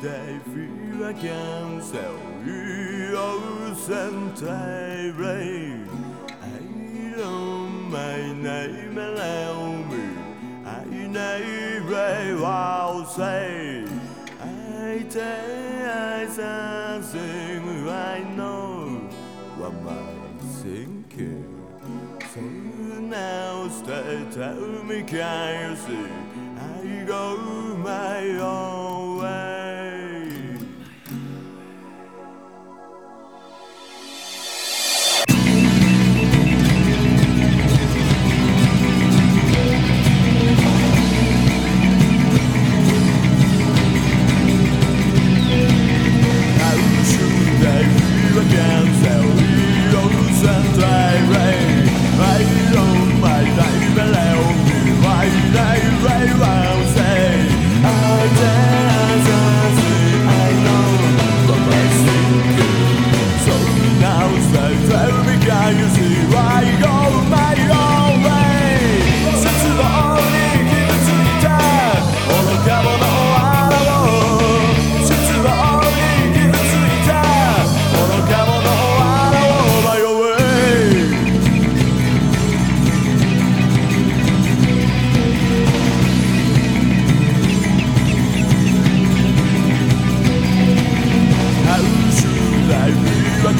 feel I can sell you all sometime I don't my name allow me I never will say I tell something I know what my thinking So now stay tell me can you see I go my own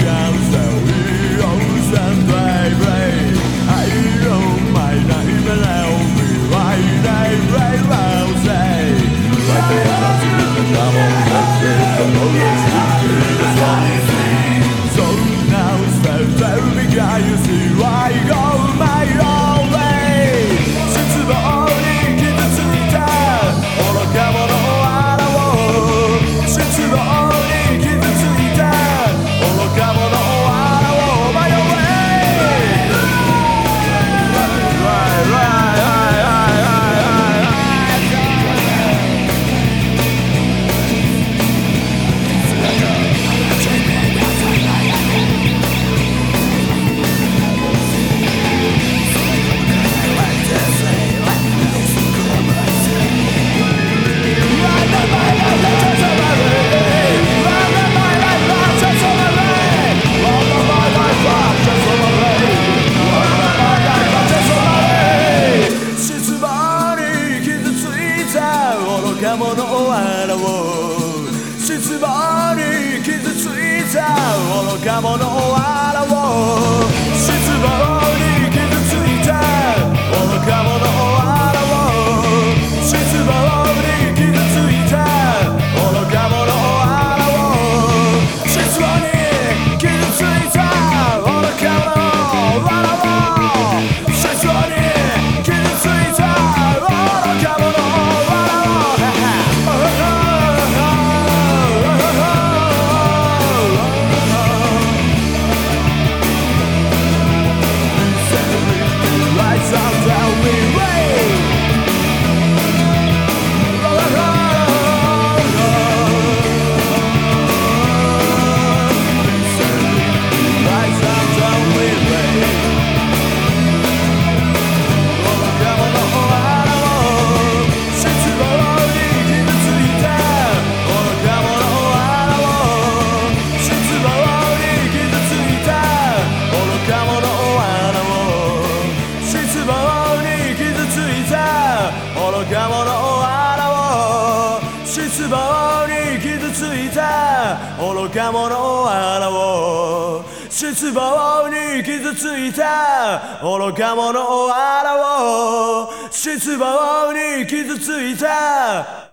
comes out. 者を笑おう。失望に傷ついた。愚か者を笑おう。失望に傷ついた愚か者を笑おう。失望に傷ついた愚か者を笑おう。失望に傷ついた。